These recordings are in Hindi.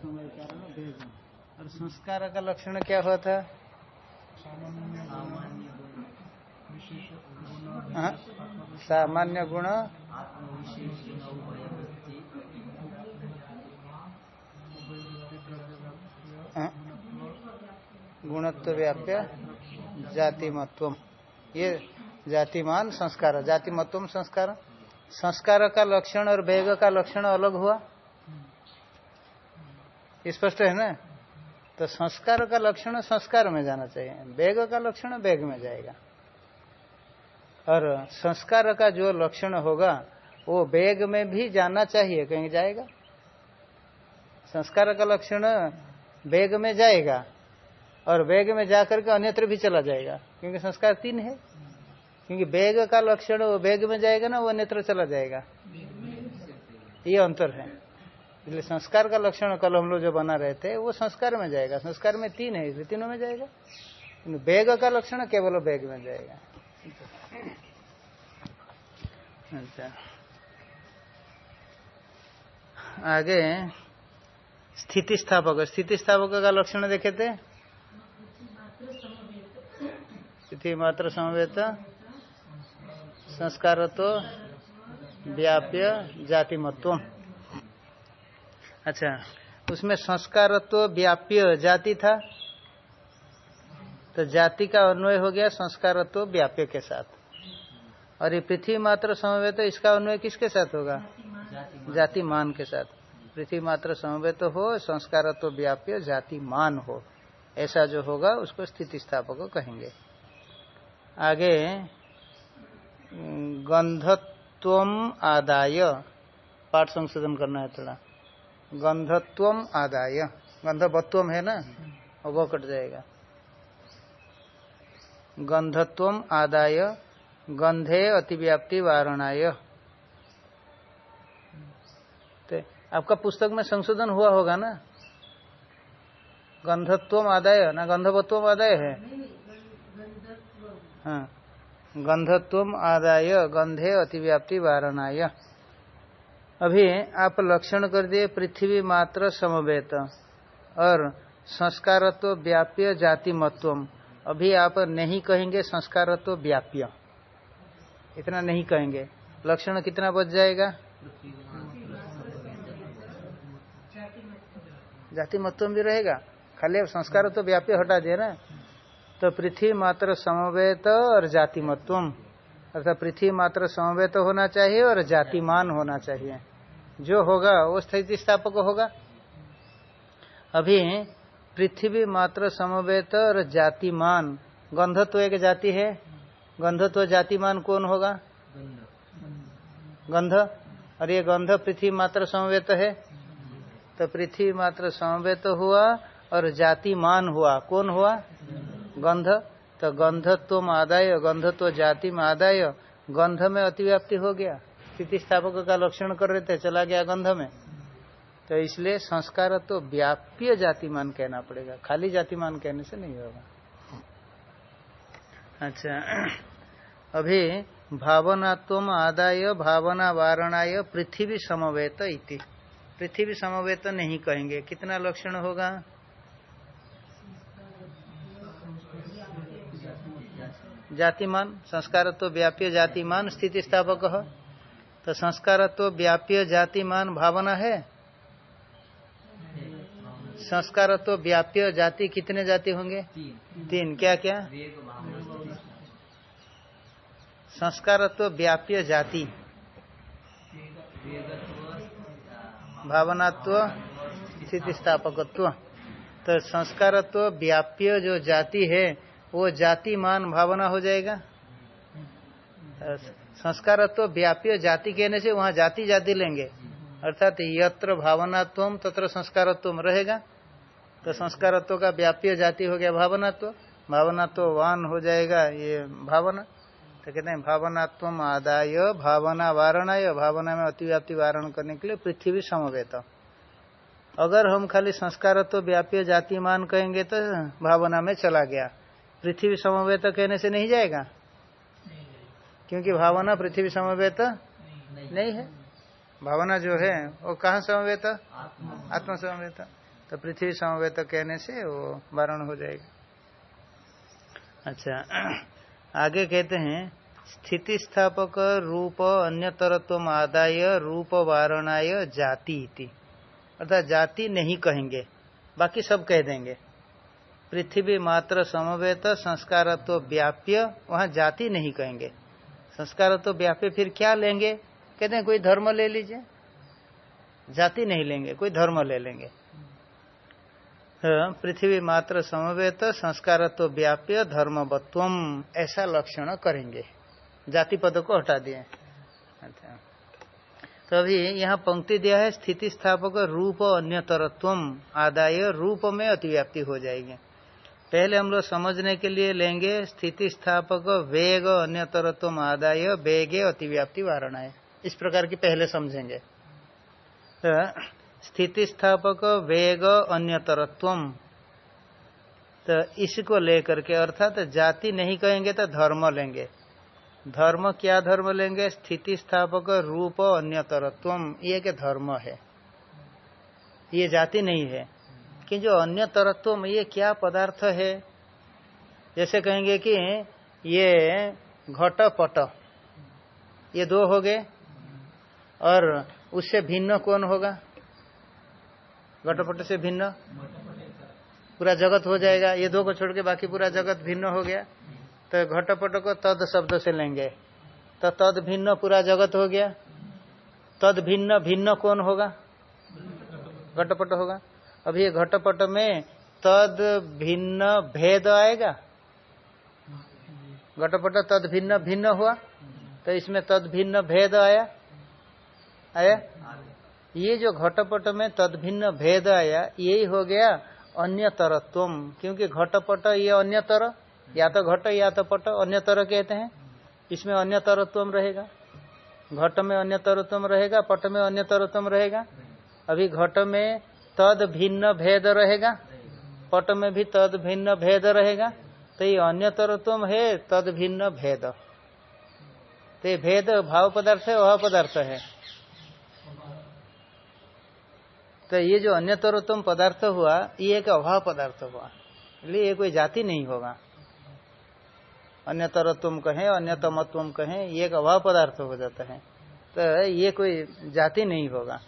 समय कारण वेग और संस्कार का लक्षण क्या हुआ था? सामान्य गुण। हाँ? गुणत्व व्याप्य जातिमत्व ये जातिमान संस्कार जातिमत्व संस्कार। संस्कार का लक्षण और वेग का लक्षण अलग हुआ? स्पष्ट है ना? तो संस्कार का लक्षण संस्कार में जाना चाहिए। वेग का लक्षण वेग में जाएगा। और संस्कार का जो लक्षण होगा, वो वेग में भी जाना चाहिए। कहीं जाएगा? संस्कार का लक्षण वेग में जाएगा और वेग में जाकर के अन्यत्र भी चला जाएगा। क्योंकि संस्कार तीन है। क्योंकि वेग का लक्षण वो वेग में जाएगा ना, वो अन्यत्र चला जाएगा। ये अंतर है। इसलिए संस्कार का लक्षण कल हम लोग जो बना रहे थे, वो संस्कार में जाएगा। संस्कार में तीन है, इसलिए तीनों में जाएगा। वेग का लक्षण केवल वेग में जाएगा। अच्छा। आगे स्थिति स्थापक स्थिति स्थापक का लक्षण देखे थे? स्थिति मात्र समवेत। संस्कार तो व्याप्य जाति मत्व अच्छा। उसमें संस्कार तो व्याप्य जाति था। तो जाति का अन्वय हो गया संस्कार तो व्याप्य के साथ। और ये पृथ्वी मात्र समवे तो इसका अन्वय किसके साथ होगा? जाति मान के साथ। पृथ्वी मात्र समवेत हो, संस्कार तो व्याप्य, जाति मान हो। ऐसा जो होगा, उसको स्थिति स्थापक कहेंगे। आगे गंधत्व आदाय। पाठ संशोधन करना है थोड़ा। गंधत्व आदाय। गंधवत्व है ना? वो कट जाएगा। गंधत्व आदाय, गंधे अतिव्याप्ति वारणाय। तो आपका पुस्तक में संशोधन हुआ होगा ना? गंधत्व आदाय ना गंधवत्व आदाय है? हाँ। गंधत्व आदाय, गंधे अतिव्याप्ति वारणाय। अभी आप लक्षण कर दिए, पृथ्वी मात्र समवेत। और संस्कारत्व व्याप्य जाति मत्व अभी आप नहीं कहेंगे संस्कारत्व व्याप्य। इतना नहीं कहेंगे। लक्षण कितना बच जाएगा? जाति मत्व भी रहेगा। खाली अब संस्कार तो व्याप्य हटा दिया ना। तो पृथ्वी मात्र समवेत और जाति मत्व अर्थात पृथ्वी मात्र समवेत होना चाहिए और जातिमान होना चाहिए। जो होगा, वो स्थिति स्थापक होगा। अभी पृथ्वी मात्र समवेत और जातिमान। गंधत्व एक जाति है। गंधत्व जातिमान कौन होगा? गंध। और ये गंध पृथ्वी मात्र समवेत है। तो पृथ्वी मात्र समवेत हुआ और जातिमान हुआ। कौन हुआ? गंध। तो गंधत्व आदाय, गंधत्व जाति में आदाय। गंध में अतिव्याप्ति हो गया। स्थिति स्थापक का लक्षण कर रहे थे, चला गया गंध में। तो इसलिए संस्कार तो व्याप्य जातिमान कहना पड़ेगा, खाली जातिमान कहने से नहीं होगा। अच्छा अभी भावनात्व आदाय, भावना वारणाय, पृथ्वी समवेत इति। पृथ्वी समवेत नहीं कहेंगे। कितना लक्षण होगा? जातिमान संस्कार तो व्याप्य जातिमान स्थिति स्थापक तो संस्कार तो व्याप्य जातिमान भावना है? संस्कार तो व्याप्य जाति कितने जाति होंगे? तीन। क्या क्या संस्कार तो व्याप्य जाति। भावनात्व स्थिति स्थापकत्व तो संस्कार तो व्याप्य जो जाति है वो जातिमान भावना हो जाएगा? संस्कार तो व्याप्य जाति कहने से वहाँ जाति जाति लेंगे। अर्थात यत्र भावनात्व तत्र संस्कारत्व रहेगा। तो संस्कारत्व का व्याप्य जाति हो गया भावनात्व। भावनात्व वान हो जाएगा ये भावना। तो कहते हैं भावनात्व आदाय भावना वारणाय। भावना में अतिव्याप्ति वारण करने के लिए पृथ्वी समवेत। अगर हम खाली संस्कारत्व व्याप्य जातिमान कहेंगे तो भावना में चला गया। पृथ्वी समवेत कहने से नहीं जाएगा। क्योंकि भावना पृथ्वी समवेत नहीं। नहीं है। भावना जो है वो कहाँ समवेत? आत्म। समवेत। तो पृथ्वी समवेत कहने से वो वारण हो जाएगा। अच्छा आगे कहते हैं स्थिति स्थापक रूप अन्य तरत्व आदाय रूप वारणाय जाति अर्थात जाति नहीं कहेंगे बाकी सब कह देंगे। पृथ्वी मात्र समवेत संस्कार तो व्याप्य वहाँ जाति नहीं कहेंगे। संस्कार तो व्याप्य फिर क्या लेंगे? कहते हैं कोई धर्म ले लीजिए। जाति नहीं लेंगे कोई धर्म ले लेंगे। हाँ, पृथ्वी मात्र समवेत संस्कार तो व्याप्य धर्मवत्व ऐसा लक्षण करेंगे। जाति पद को हटा दिए। अच्छा। तो अभी यहाँ पंक्ति दिया है स्थिति स्थापक रूप अन्यतरत्व आदाय रूप में अतिव्याप्ति हो जाएगी। पहले हम लोग समझने के लिए लेंगे स्थिति स्थापक वेग अन्य तरत्व आदाय वेगे अतिव्याप्ति वारणा इस प्रकार की पहले समझेंगे। तो स्थिति स्थापक वेग अन्य तरत्व तो इसको लेकर के अर्थात तो जाति नहीं कहेंगे तो धर्म लेंगे। धर्म क्या धर्म लेंगे? स्थिति स्थापक रूप अन्य तरत्व ये के धर्म है। ये जाति नहीं है। कि जो अन्य तरत्व में ये क्या पदार्थ है? जैसे कहेंगे कि ये घट पट ये दो हो गए, और उससे भिन्न कौन होगा? घटपट से भिन्न? पूरा जगत हो जाएगा। ये दो को छोड़ के बाकी पूरा जगत भिन्न हो गया। तो घटपट को तद शब्द से लेंगे। तो तद भिन्न पूरा जगत हो गया। तद भिन्न भिन्न कौन होगा? घटपट होगा। ये घटपट में तद भिन्न भेद आएगा? घटपट तद भिन्न भिन्न हुआ? तो इसमें तद भिन्न भेद आया? आया? ये जो घटपट में तद भिन्न भेद आया, यही हो गया अन्य तरत्व क्योंकि घटपट ये अन्य तर या तो घट या तो पट अन्य तरह कहते हैं। इसमें अन्य तरत्व रहेगा। घट में अन्य तरत्व रहेगा, पट में अन्य तरत्व रहेगा। अभी घट में तद भिन्न भेद रहेगा। पट में भी तद भिन्न भेद रहेगा। तो ये अन्य तरत्व है, तद भिन्न भेद। तो ये भेद भाव पदार्थ है वह पदार्थ है। तो ये जो अन्य तरत्व पदार्थ हुआ, ये एक अभाव पदार्थ हुआ। इसलिए ये कोई जाति नहीं होगा। अन्य तरत्व कहें अन्य तमत्व कहें, ये एक अभाव पदार्थ हो जाता है। तो ये कोई जाति नहीं होगा।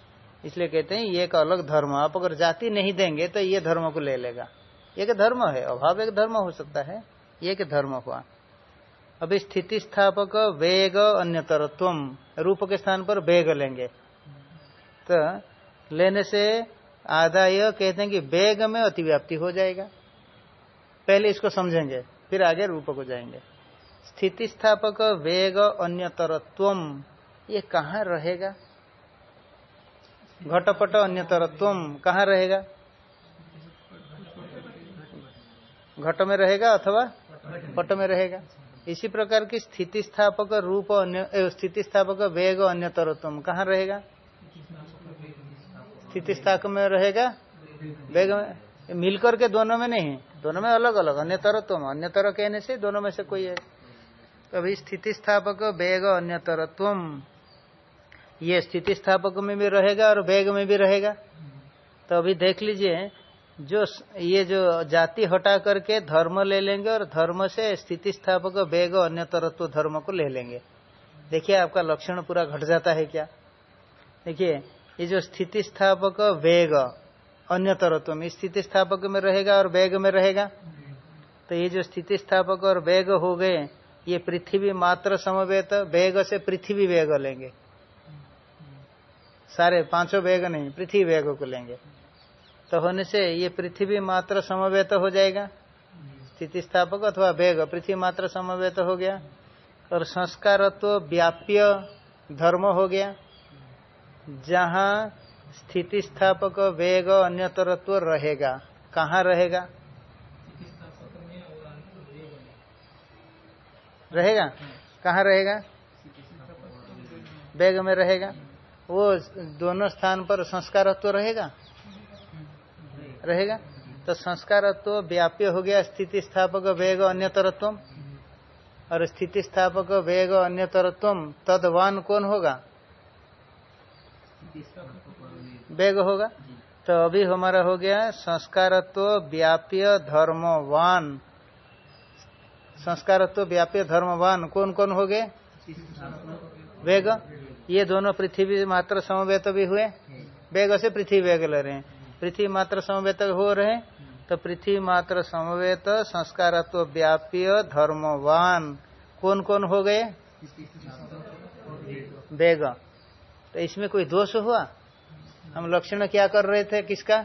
इसलिए कहते हैं, ये एक अलग धर्म, आप अगर जाति नहीं देंगे तो ये धर्म को ले लेगा। एक धर्म है, अभाव एक धर्म हो सकता है, ये एक धर्म हुआ। अभी स्थिति स्थापक वेग अन्य तरत्व रूप के स्थान पर वेग लेंगे। तो लेने से आदाय कहते हैं कि वेग में अतिव्याप्ति हो जाएगा। पहले इसको समझेंगे, फिर आगे रूप को जाएँगे। स्थिति स्थापक वेग अन्य तरत्व ये कहाँ रहेगा? घटपट तरत्व कहाँ रहेगा? घट में रहेगा अथवा पट में रहेगा? इसी प्रकार की स्थिति स्थापक रूप अन्य स्थिति स्थापक वेग अन्य तरत्व कहाँ रहेगा? स्थिति स्थापक में रहेगा? वेग में। मिलकर के दोनों में नहीं। दोनों में अलग अलग अन्य तरत्व अन्य तरह कहने से दोनों में से कोई है। अभी स्थिति स्थापक वेग अन्य तरत्व ये स्थिति स्थापक में भी रहेगा और वेग में भी रहेगा। तो अभी देख लीजिए, जो ये जो जाति हटा करके धर्म ले लेंगे और धर्म से स्थिति स्थापक वेग अन्य तरत्व धर्म को ले लेंगे। देखिए आपका लक्षण पूरा घट जाता है क्या? देखिए, ये जो स्थिति स्थापक वेग अन्य तरत्व में स्थिति स्थापक में रहेगा और वेग में रहेगा। तो ये जो स्थिति स्थापक और वेग हो गए, ये पृथ्वी मात्र समवेत वेग से पृथ्वी वेग लेंगे। सारे पाँचों वेग नहीं, पृथ्वी वेग को लेंगे। तो होने से ये पृथ्वी मात्र समवेत हो जाएगा। स्थिति स्थापक अथवा वेग, पृथ्वी मात्र समवेत हो गया। और संस्कारत्व व्याप्य धर्म हो गया। जहाँ स्थिति स्थापक वेग अन्यतरत्व रहेगा, कहाँ रहेगा? रहेगा? कहाँ रहेगा? वेग में रहेगा। वो दोनों स्थान पर संस्कारत्व रहेगा? रहेगा? तो संस्कारत्व व्याप्य हो गया स्थिति स्थापक वेग अन्य तरत्व और स्थिति स्थापक वेग अन्य तरत्व तदवान कौन होगा? वेग होगा? तो अभी हमारा हो गया संस्कारत्व व्याप्य धर्मवान। संस्कारत्व व्याप्य धर्मवान कौन कौन हो गए? वेग। ये दोनों पृथ्वी मात्र समवेत भी हुए। वेग से पृथ्वी वेग ले रहे हैं। पृथ्वी मात्र समवेत हो रहे तो पृथ्वी मात्र समवेत संस्कारत्व व्याप्य धर्मवान। कौन कौन हो गए? वेग। तो इसमें कोई दोष हुआ? हम लक्षण क्या कर रहे थे किसका?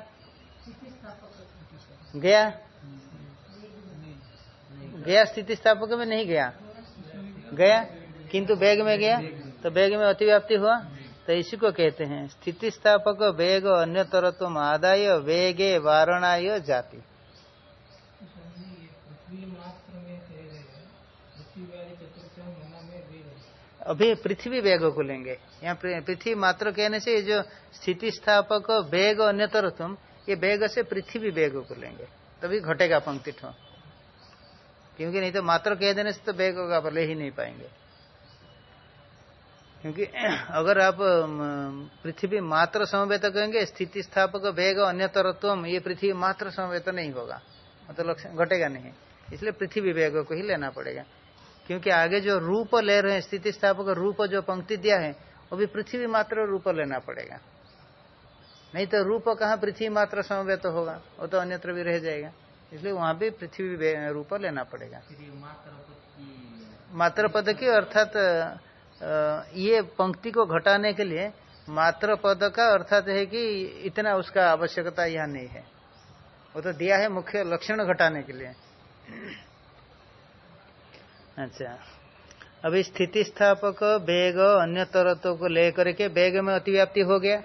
गया? गया स्थिति स्थापक में नहीं गया। गया? किंतु वेग में गया? तो वेग में अतिव्याप्ति हुआ? तो इसी को कहते हैं स्थिति स्थापक वेग अन्य तरत्व आदाय वेगे वारणाय जाति। अभी पृथ्वी वेग को लेंगे। यहाँ पृथ्वी मात्र कहने से ये जो स्थिति स्थापक वेग अन्यतर तुम ये वेग से पृथ्वी वेग को लेंगे। तभी घटेगा पंक्ति ठो। क्योंकि नहीं तो मात्र कह देने से तो वेग का ले ही नहीं पाएँगे। क्योंकि अगर आप पृथ्वी मात्र समवेत कहेंगे स्थिति स्थापक वेग अन्यतरत्व ये पृथ्वी मात्र समवेत नहीं होगा। मतलब लक्षण घटेगा नहीं। इसलिए पृथ्वी वेग को ही लेना पड़ेगा। क्योंकि आगे जो रूप ले रहे हैं स्थिति स्थापक रूप जो पंक्ति दिया है वो भी पृथ्वी मात्र रूप लेना पड़ेगा। नहीं तो रूप कहाँ पृथ्वी मात्र समवेत होगा? वो तो अन्यत्र भी रह जाएगा। इसलिए वहाँ भी पृथ्वी रूप लेना पड़ेगा। मात्र पद की अर्थात ये पंक्ति को घटाने के लिए मात्र पद का अर्थात है कि इतना उसका आवश्यकता यहाँ नहीं है। वो तो दिया है मुख्य लक्षण घटाने के लिए। अच्छा। अभी स्थिति स्थापक वेग अन्य तरत्व को लेकर के वेग में अतिव्याप्ति हो गया।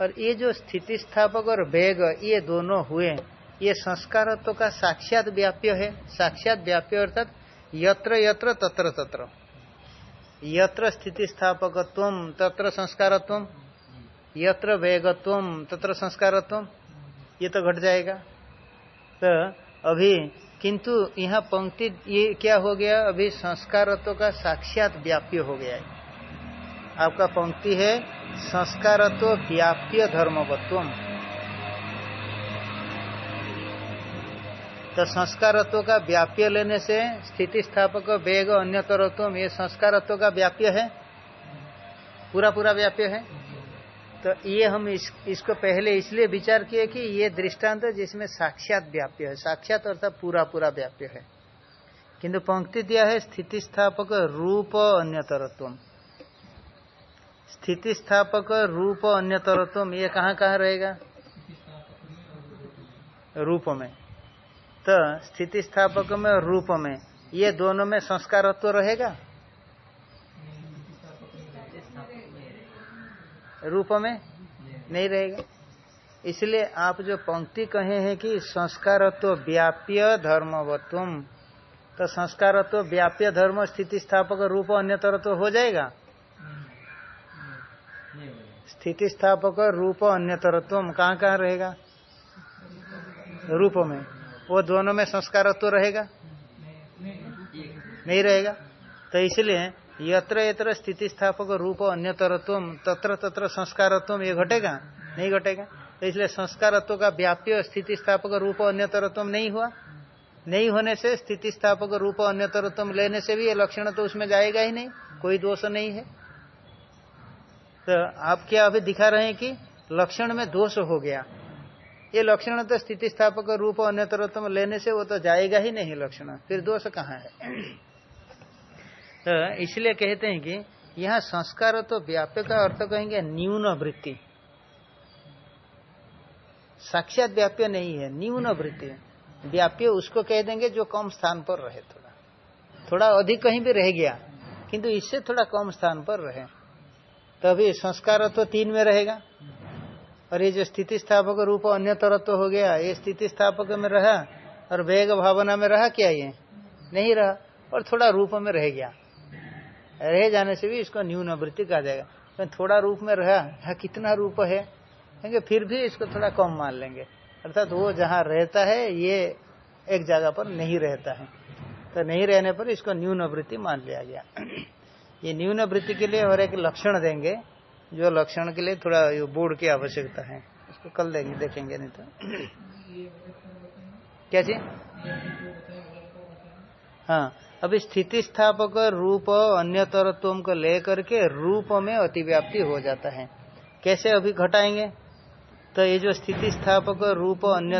और ये जो स्थिति स्थापक और वेग, ये दोनों हुए, ये संस्कारत्व का साक्षात व्याप्य है। साक्षात व्याप्य अर्थात यत्र यत्र तत्र तत्र। यत्र स्थिति स्थापकत्व तत्र संस्कारत्व, यत्र वेगत्व, तत्र संस्कारत्व। ये तो घट जाएगा। तो अभी, किंतु यहाँ पंक्ति ये क्या हो गया? अभी संस्कारत्व का साक्षात व्याप्य हो गया है। आपका पंक्ति है संस्कारत्व व्याप्य धर्मवत्व। तो संस्कारत्व का व्याप्य लेने से स्थिति स्थापक वेग अन्य तरत्व ये संस्कारत्व का व्याप्य है? पूरा पूरा व्याप्य है? तो ये हम इस, इसको पहले इसलिए विचार किए कि ये दृष्टांत जिसमें साक्षात व्याप्य है। साक्षात अर्थात पूरा पूरा व्याप्य है। किंतु पंक्ति दिया है स्थिति स्थापक रूप अन्यतरत्व स्थिति स्थापक रूप अन्यतरत्व ये कहाँ कहाँ रहेगा? रूप में। तो स्थिति स्थापक में और रूप में, ये दोनों में संस्कारत्व रहेगा? रूप में नहीं रहेगा। इसलिए आप जो पंक्ति कहे हैं कि संस्कारत्व व्याप्य धर्मवत्व तो संस्कारत्व व्याप्य धर्म स्थिति स्थापक रूप अन्यतर तो हो जाएगा? स्थिति स्थापक रूप अन्यतरत्व कहाँ कहाँ रहेगा? रूप में। वो दोनों में संस्कारत्व रहेगा? नहीं रहेगा? तो इसलिए यत्र यत्र स्थिति स्थापक रूप अन्य तरत्व तत्र तत्र संस्कारत्व ये घटेगा? नहीं घटेगा। तो इसलिए संस्कारत्व का व्याप्य स्थिति स्थापक रूप अन्य तरत्व नहीं हुआ। नहीं होने से स्थिति स्थापक रूप अन्य तरत्व लेने से भी ये लक्षण तो उसमें जाएगा ही नहीं। कोई दोष नहीं है। तो आप क्या अभी दिखा रहे हैं कि लक्षण में दोष हो गया। ये लक्षण तो स्थिति स्थापक रूप अन्य तरत्व लेने से वो तो जाएगा ही नहीं लक्षण। फिर दोष कहाँ है? तो इसलिए कहते हैं कि यहाँ संस्कार तो व्याप्य का अर्थ कहेंगे न्यून वृत्ति। साक्षात व्याप्य नहीं है, न्यून वृत्ति। व्याप्य उसको कह देंगे जो कम स्थान पर रहे थोड़ा। थोड़ा अधिक कहीं भी रह गया, किंतु इससे थोड़ा कम स्थान पर रहे। तभी संस्कार तो तीन में रहेगा। और ये जो स्थिति स्थापक रूप अन्य तरत्व हो गया, ये स्थिति स्थापक में रहा और वेग भावना में रहा क्या ये? नहीं रहा, और थोड़ा रूप में रह गया। रह जाने से भी इसको न्यून वृत्ति कहा जाएगा। तो थोड़ा रूप में रहा, है, कितना रूप है? कहेंगे फिर भी इसको थोड़ा कम मान लेंगे। अर्थात वो जहाँ रहता है, ये एक जगह पर नहीं रहता है। तो नहीं रहने पर इसको न्यून वृत्ति मान लिया गया। ये न्यून वृत्ति के लिए और एक लक्षण देंगे। जो लक्षण के लिए थोड़ा ये बोर्ड की आवश्यकता है, उसको कल देंगे, देखेंगे, नहीं तो। क्या जी हाँ अभी स्थिति स्थापक रूप अन्य तरत्व को लेकर के रूप में अतिव्याप्ति हो जाता है। कैसे अभी घटाएँगे? तो ये जो स्थिति स्थापक रूप अन्य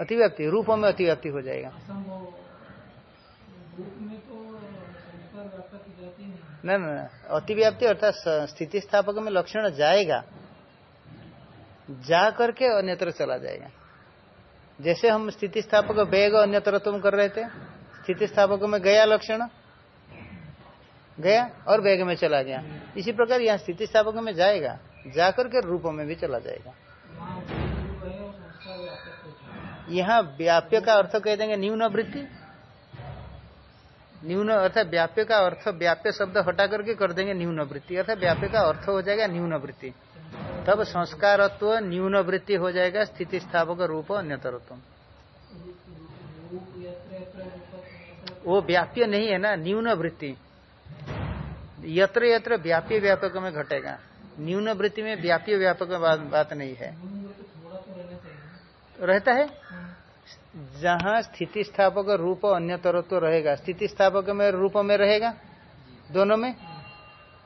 अतिव्याप्ति, रूप में अतिव्याप्ति हो जाएगा। न अतिव्याप्ति अर्थात स्थिति स्थापक में लक्षण जाएगा। जा करके अन्यत्र चला जाएगा। जैसे हम स्थिति स्थापक वेग अन्यत्र तुम कर रहे थे स्थिति स्थापक में गया लक्षण? गया और वेग में चला गया। इसी प्रकार यहाँ स्थिति स्थापक में जाएगा जाकर के रूप में भी चला जाएगा। यहाँ व्याप्य का अर्थ कह देंगे न्यून वृत्ति। न्यून अर्थात व्याप्य का अर्थ व्याप्य शब्द हटा करके कर देंगे न्यून वृत्ति अर्थात व्याप्य का अर्थ हो जाएगा न्यून वृत्ति तब संस्कारत्व न्यून वृत्ति हो जाएगा स्थिति स्थापक रूप अन्यतरत्व। वो व्याप्य नहीं है ना न्यून वृत्ति यत्र यत्र व्याप्य व्यापक में घटेगा। न्यून वृत्ति में व्याप्य व्यापक बात, नहीं है। रहता है? जहाँ स्थिति स्थापक रूप अन्य तरत्व रहेगा स्थिति स्थापक में रूप में रहेगा? दोनों में?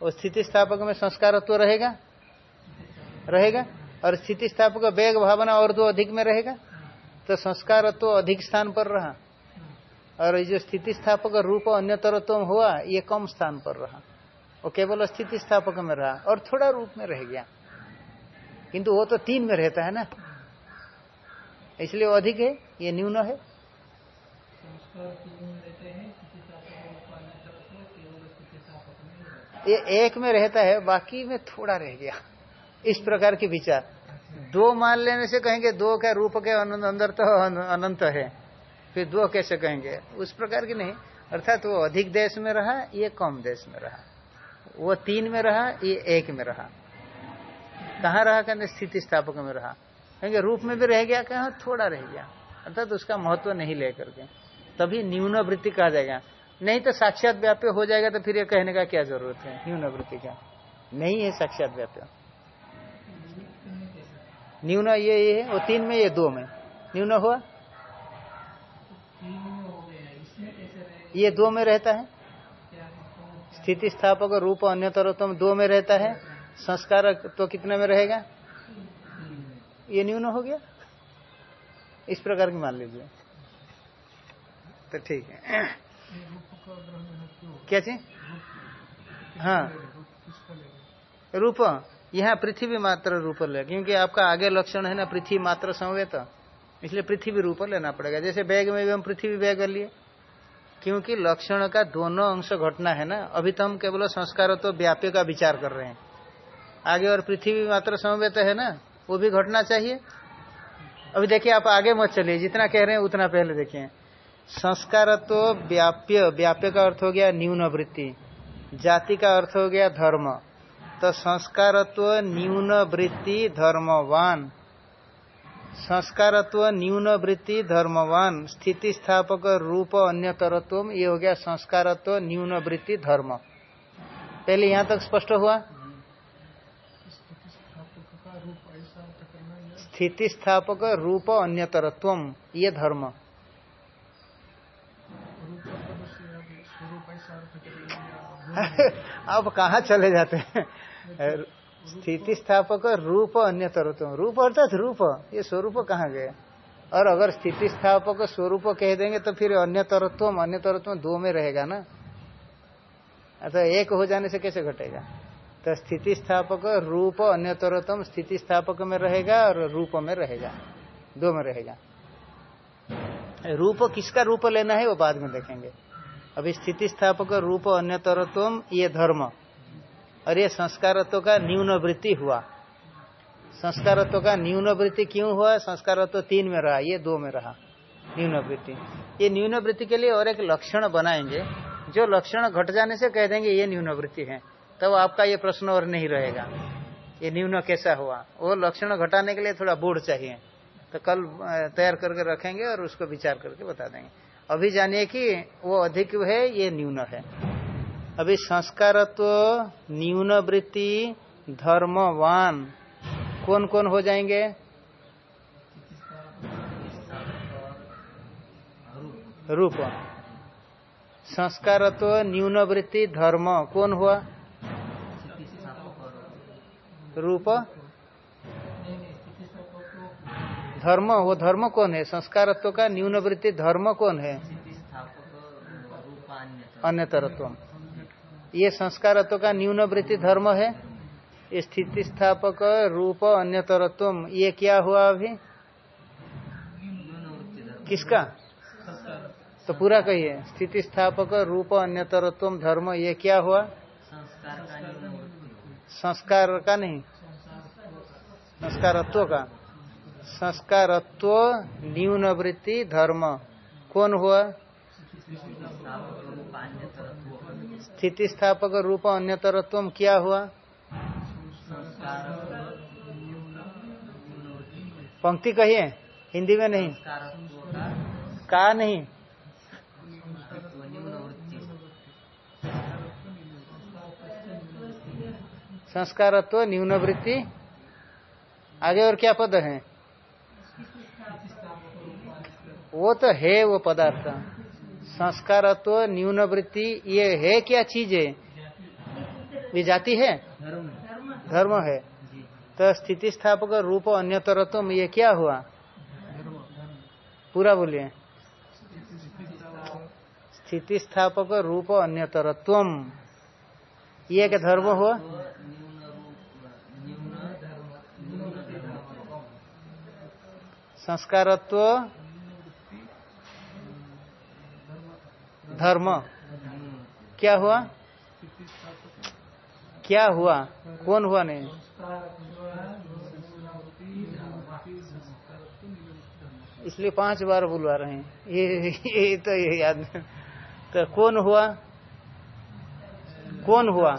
और स्थिति स्थापक में संस्कारत्व रहेगा? रहेगा। और स्थिति स्थापक वेग भावना और दो अधिक में रहेगा? तो संस्कारत्व अधिक स्थान पर रहा। और जो स्थिति स्थापक रूप अन्य तरत्व हुआ, ये कम स्थान पर रहा। वो केवल स्थिति स्थापक में रहा, और थोड़ा रूप में रह गया। किंतु वो तो तीन में रहता है ना? इसलिए वो अधिक है, ये न्यून है। ये एक में रहता है, बाकी में थोड़ा रह गया। इस प्रकार की विचार। दो मान लेने से कहेंगे, दो का रूप के अंदर तो अनंत है। फिर दो कैसे कहेंगे? उस प्रकार की नहीं। अर्थात वो अधिक देश में रहा, ये कम देश में रहा। वो तीन में रहा, ये एक में रहा। कहाँ रहा? कहने स्थिति स्थापक में रहा। कहेंगे, रूप में भी रह गया, कहा थोड़ा रह गया। अर्थात तो उसका महत्व नहीं लेकर के। तभी न्यून वृत्ति कहा जाएगा। नहीं तो साक्षात व्याप्य हो जाएगा तो फिर ये कहने का क्या ज़रूरत है? न्यून वृत्ति का। नहीं है साक्षात व्याप्य। न्यून ये ये है, और तीन में ये दो में। न्यून हुआ? ये दो में रहता है। स्थिति स्थापक रूप अन्य तरह तो दो में रहता है। संस्कार तो कितने में रहेगा? ये न्यून हो गया? इस प्रकार की मान लीजिए। तो ठीक है। क्या चीज़? हाँ। रूप। यहाँ पृथ्वी मात्र रूप ले। क्योंकि आपका आगे लक्षण है ना, पृथ्वी मात्र संवेत। इसलिए पृथ्वी रूप लेना पड़ेगा। जैसे बैग में भी हम पृथ्वी बैग लिए। क्योंकि लक्षण का दोनों अंश घटना है ना, अभी तो हम केवल संस्कार तो व्याप्य का विचार कर रहे हैं। आगे और पृथ्वी मात्र समवेत है ना वो भी घटना चाहिए। अभी देखिए, आप आगे मत चलिए। जितना कह रहे हैं, उतना पहले देखिए। संस्कार तो व्याप्य व्याप्य का अर्थ हो गया न्यून वृत्ति जाति का अर्थ हो गया धर्म। तो संस्कारत्व न्यून वृत्ति धर्मवान। संस्कारत्व न्यून वृत्ति धर्मवान। स्थिति स्थापक रूप अन्य तरत्व ये हो गया संस्कारत्व न्यून वृत्ति धर्म। पहले यहाँ तक स्पष्ट हुआ? स्थिति स्थापक रूप अन्य तरत्व ये धर्म। अब कहा चले जाते हैं? स्थिति स्थापक रूप अन्य तरत्व रूप अर्थात रूप, ये स्वरूप कहाँ गए? और अगर स्थिति स्थापक स्वरूप कह देंगे तो फिर अन्य तरत्व अन्य तरत्व दो में रहेगा ना? अर्थात एक हो जाने से कैसे घटेगा? तो स्थिति स्थापक रूप अन्य तरत्व स्थिति स्थापक में रहेगा और रूप में रहेगा। दो में रहेगा। रूप किसका रूप लेना है वो बाद में देखेंगे। अभी स्थिति स्थापक रूप अन्य तरत्व ये धर्म। और ये संस्कारत्व का न्यून वृत्ति हुआ। संस्कारत्व का न्यून वृत्ति क्यों हुआ? संस्कारत्व तीन में रहा, ये दो में रहा। न्यून वृत्ति ये न्यून वृत्ति के लिए और एक लक्षण बनाएँगे। जो लक्षण घट जाने से कह देंगे ये न्यून वृत्ति है। तब तो आपका ये प्रश्न और नहीं रहेगा। ये न्यून कैसा हुआ? वो लक्षण घटाने के लिए थोड़ा बोर्ड चाहिए। तो कल तैयार करके रखेंगे और उसको विचार करके बता देंगे। अभी जानिए कि वो अधिक है, ये न्यून है। अभी संस्कारत्व, न्यून वृत्ति, धर्मवान कौन कौन हो जाएँगे? रूप। संस्कार तो न्यून वृत्ति, धर्म, कौन हुआ? रूप। धर्म वो धर्म कौन है? संस्कारत्व का न्यून वृत्ति धर्म कौन है? अन्यतरत्व। ये संस्कारत्व का न्यून वृत्ति धर्म है? स्थिति स्थापक रूप अन्यतरत्व ये क्या हुआ अभी? किसका? तो पूरा कहिए। स्थिति स्थापक रूप अन्यतरत्व धर्म ये क्या हुआ? संस्कार का नहीं। संस्कारत्व का संस्कारत्व न्यून वृत्ति धर्म। कौन हुआ? स्थिति स्थापक रूप अन्यतरत्व क्या हुआ? पंक्ति कहिए हिंदी में नहीं। का नहीं। संस्कारत्व न्यून वृत्ति आगे और क्या पद है? वो तो है वो पदार्थ। संस्कारत्व न्यून वृत्ति ये है क्या चीज़? है ये जाति है? धर्म है। तो स्थिति स्थापक रूप अन्यतरत्व ये क्या हुआ? पूरा बोलिए। स्थिति स्थापक रूप अन्यतरत्व ये क्या धर्म हुआ? संस्कारत्व? धर्म। क्या हुआ? क्या हुआ? कौन हुआ नहीं? इसलिए पाँच बार बुलवा रहे हैं। ये ये तो ये याद तो कौन हुआ? कौन हुआ?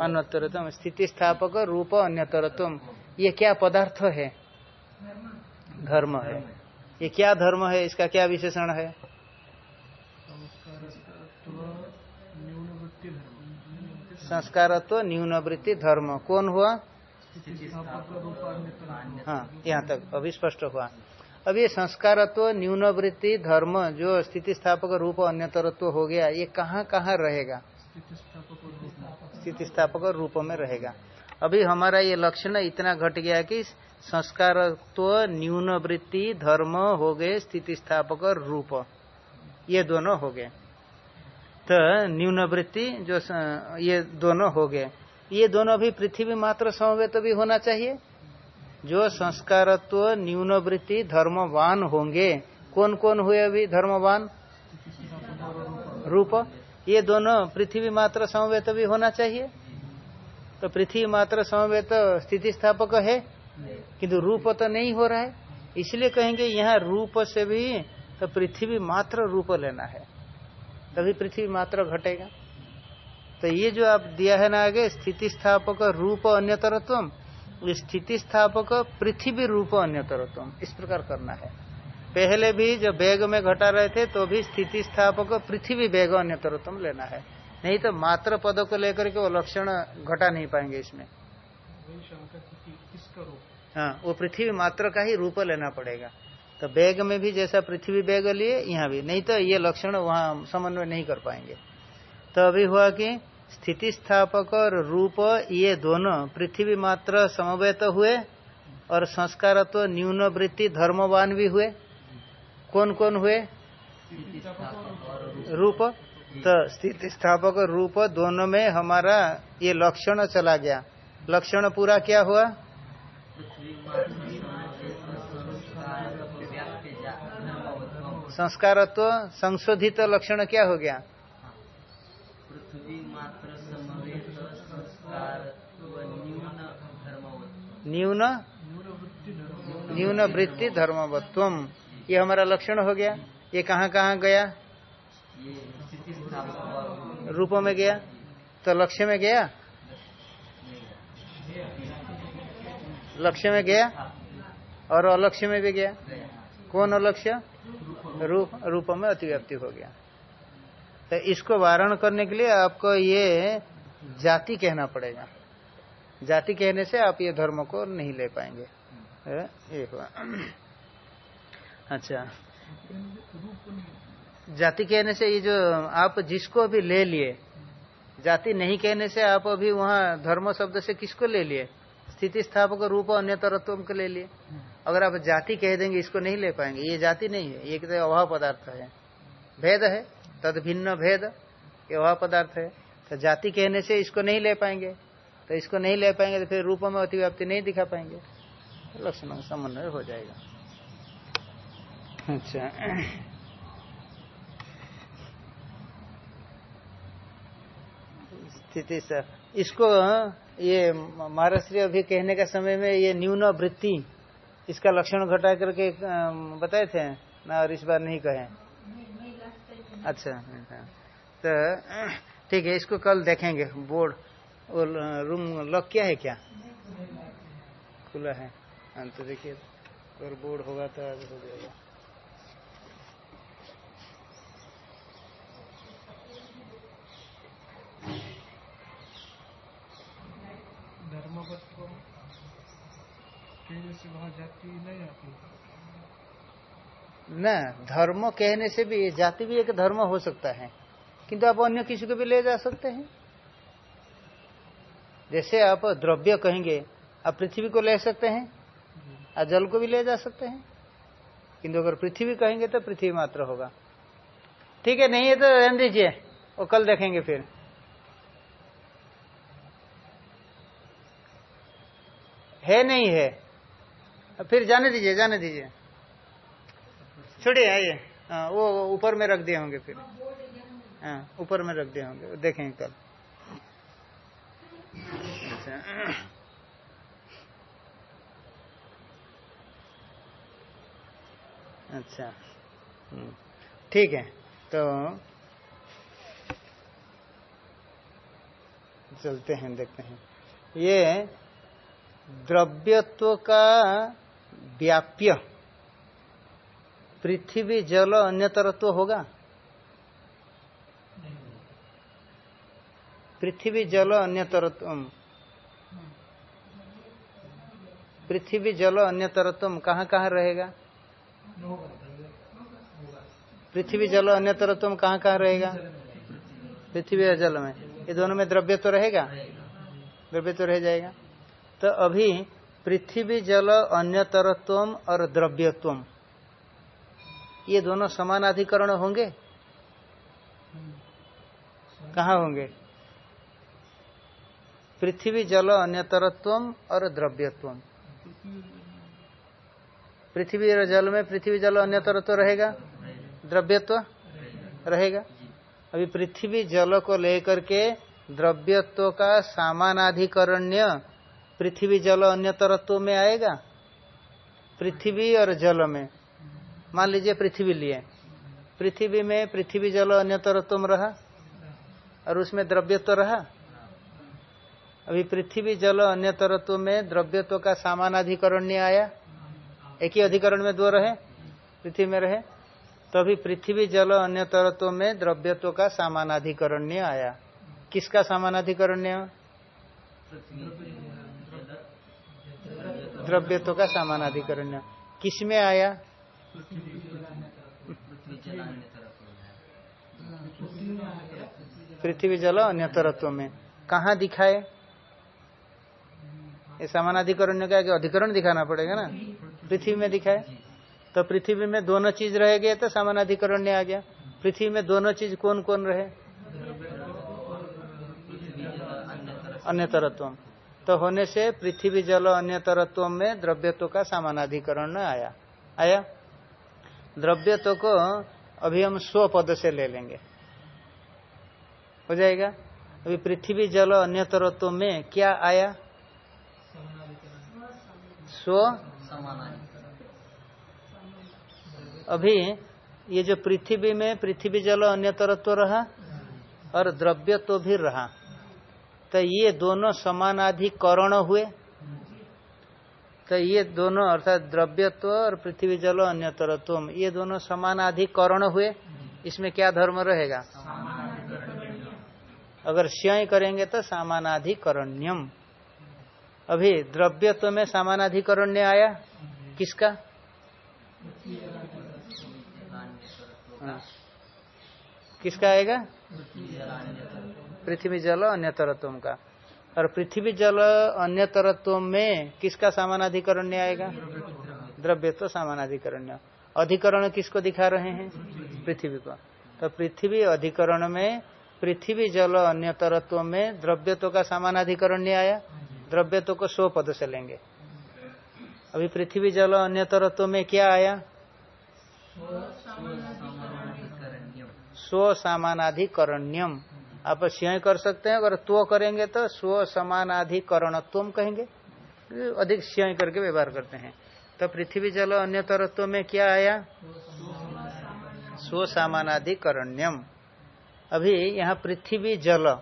अन्यतरतम स्थिति स्थापक रूप अन्यतरतम ये क्या पदार्थ है? धर्म। है। ये क्या धर्म है? इसका क्या विशेषण है? संस्कारत्व न्यून वृत्ति धर्म। कौन हुआ? हाँ यहाँ तक। अभी स्पष्ट हुआ। अब ये संस्कारत्व न्यूनवृत्ति धर्म जो स्थिति स्थापक रूप अन्यतरत्व हो गया ये कहाँ कहाँ रहेगा स्थिति स्थापक रूप में रहेगा। अभी हमारा ये लक्षण इतना घट गया कि संस्कारत्व न्यून वृत्ति धर्म हो गए स्थिति स्थापक और रूप। ये दोनों हो गए। तो न्यून वृत्ति जो ये दोनों हो गए। ये दोनों भी पृथ्वी मात्र समवेत भी होना चाहिए। जो संस्कारत्व न्यून वृत्ति धर्मवान होंगे कौन कौन हुए अभी धर्मवान? रूप। ये दोनों पृथ्वी मात्र समवेत भी होना चाहिए। तो पृथ्वी मात्र समवे तो स्थिति स्थापक है किंतु रूप तो नहीं हो रहा है। इसलिए कहेंगे यहाँ रूप से भी तो पृथ्वी मात्र रूप लेना है। तभी पृथ्वी मात्र घटेगा। तो ये जो आप दिया है ना आगे स्थिति स्थापक रूप अन्यतरत्व स्थिति स्थापक पृथ्वी रूप अन्यतरत्व इस प्रकार करना है। पहले भी जब वेग में घटा रहे थे तो भी स्थिति स्थापक पृथ्वी वेग अन्यतरत्व लेना है। नहीं तो मात्र पद को लेकर के वो लक्षण घटा नहीं पाएँगे इसमें। हाँ वो पृथ्वी मात्र का ही रूप लेना पड़ेगा। तो बैग में भी जैसा पृथ्वी बैग लिए यहाँ भी। नहीं तो ये लक्षण वहाँ समन्वय नहीं कर पाएँगे। तो अभी हुआ कि स्थिति स्थापक और रूप ये दोनों पृथ्वी मात्र समवेत हुए और संस्कार तो न्यून वृत्ति धर्मवान भी हुए। कौन कौन हुए रूप। तो स्थिति स्थापक रूप दोनों में हमारा ये लक्षण चला गया। लक्षण पूरा क्या हुआ? संस्कारत्व, संशोधित लक्षण क्या हो गया? न्यून न्यून वृत्ति धर्मवत्व ये हमारा लक्षण हो गया। ये कहाँ कहाँ गया? रूप में गया? तो लक्ष्य में गया? लक्ष्य में गया? और अलक्ष्य में भी गया? कौन अलक्ष्य? रूप रूप में अतिव्याप्ति हो गया। तो इसको वारण करने के लिए आपको ये जाति कहना पड़ेगा। जाति कहने से आप ये धर्म को नहीं ले पाएँगे। ये हुआ। अच्छा। जाति कहने से ये जो आप जिसको अभी ले लिए, जाति नहीं कहने से आप अभी वहाँ धर्म शब्द से किसको ले लिए? स्थिति स्थापक रूप अन्य तरत्व को ले लिए। अगर आप जाति कह देंगे, इसको नहीं ले पाएँगे। ये जाति नहीं है, ये तो अभाव पदार्थ है। भेद है, तद भिन्न भेद, ये अभाव पदार्थ है। तो जाति कहने से इसको नहीं ले पाएँगे। तो इसको नहीं ले पाएँगे तो फिर रूप में अतिव्याप्ति नहीं दिखा पाएँगे। लक्षण समन्वय हो जाएगा। अच्छा। स्थिति, सर। इसको ये महाराष्ट्रीय अभी कहने का समय में ये न्यून वृत्ति इसका लक्षण घटा करके बताए थे। ना और इस बार नहीं कहे। अच्छा तो ठीक है, इसको कल देखेंगे। बोर्ड रूम लॉक किया है क्या? खुला है। हाँ तो देखिए और बोर्ड होगा तो हो जाएगा। धर्मवत्व कहने से वहाँ जाति नहीं आती। न, धर्म कहने से भी, जाति भी एक धर्म हो सकता है। किंतु आप अन्य किसी को भी ले जा सकते हैं। जैसे आप द्रव्य कहेंगे, आप पृथ्वी को ले सकते हैं और जल को भी ले जा सकते हैं। किंतु अगर पृथ्वी कहेंगे तो पृथ्वी मात्र होगा। ठीक है, नहीं है तो रहने दीजिए, वो कल देखेंगे फिर। है नहीं है। फिर जाने दीजिए जाने दीजिए। छोड़िए आइए। हाँ, वो ऊपर में रख दिए होंगे फिर। हाँ ऊपर में रख दिए होंगे। देखेंगे कल। अच्छा। अच्छा। हम्म, ठीक है। तो चलते हैं देखते हैं। ये द्रव्यत्व का व्याप्य। पृथ्वी, जल, अन्य तरत्व होगा? पृथ्वी, जल, अन्य तरत्व। पृथ्वी, जल, अन्य तरत्व कहाँ कहाँ रहेगा? पृथ्वी, जल, अन्य तरत्व कहाँ कहाँ रहेगा? पृथ्वी और जल में। ये दोनों में द्रव्य तो रहेगा? द्रव्य तो रह जाएगा। तो अभी पृथ्वी जल अन्य तरत्व और द्रव्यत्व ये दोनों समान अधिकरण होंगे? कहा होंगे? पृथ्वी जल अन्यतरत्व और द्रव्यत्व पृथ्वी और जल में पृथ्वी जल अन्यतरत्व रहेगा? द्रव्यत्व रहेगा। अभी पृथ्वी जल को लेकर के द्रव्यत्व का सामानाधिकरण्य पृथ्वी जल अन्य तरत्व में आएगा? पृथ्वी और जल में। मान लीजिए पृथ्वी लिए। पृथ्वी में पृथ्वी जल अन्यतरत्व रहा? और उसमें द्रव्यत्व रहा? अभी पृथ्वी जल अन्यतरत्व में द्रव्यत्व का सामानाधिकरण्य आया। एक ही अधिकरण में दो रहे? पृथ्वी में रहे। तो अभी पृथ्वी जल अन्य तरत्व में द्रव्यत्व का सामानाधिकरण्य आया। किसका सामानाधिकरण्य? द्रव्यत्व का सामानाधिकरण्य किसमें आया? पृथ्वी जल अन्यतरत्व में। कहा दिखाए? ये समानाधिकरण का अधिकरण दिखाना पड़ेगा ना? पृथ्वी में दिखाए। तो पृथ्वी में दोनों चीज़ रह गए तो समानाधिकरण आ गया। पृथ्वी में दोनों चीज़ कौन कौन रहे? अन्य तरत्व तो होने से पृथ्वी जल अन्य तरत्व में द्रव्यत्व का समानाधिकरण आया। आया? द्रव्यत्व को अभी हम स्व पद से ले लेंगे। हो जाएगा? अभी पृथ्वी जल अन्य तरत्व में क्या आया? स्व? अभी ये जो पृथ्वी में पृथ्वी जल अन्य तरत्व रहा और द्रव्य तो भी रहा। तो ये दोनों समानाधिकरण हुए। तो ये दोनों अर्थात द्रव्यत्व और पृथ्वी जल अन्य तरत्व ये दोनों समानाधिकरण हुए। इसमें क्या धर्म रहेगा? अगर श्यय करेंगे तो समानाधिकरण्यम। अभी द्रव्यत्व में समानाधिकरण आया? किसका? हाँ। किसका आएगा? पृथ्वी जल अन्य तरत्व का। और पृथ्वी जल अन्य तरत्व में किसका समानाधिकरण आएगा? द्रव्य तो समानाधिकरण्य अधिकरण किसको दिखा रहे हैं? पृथ्वी को। तो पृथ्वी अधिकरण में पृथ्वी जल अन्य तरत्व में द्रव्यत्व का समानाधिकरण आया। द्रव्यत्व को सौ पद से लेंगे। अभी पृथ्वी जल अन्य तरत्व में क्या आया? स्व समानाधिकरण्यम। आप स्वयं कर सकते हैं, अगर त्व करेंगे तो स्व समानाधिकरण तुम कहेंगे अधिक स्वयं करके व्यवहार करते हैं। तो पृथ्वी जल अन्य तरत्व में क्या आया? स्व समानाधिकरण्यम। अभी यहाँ पृथ्वी जल,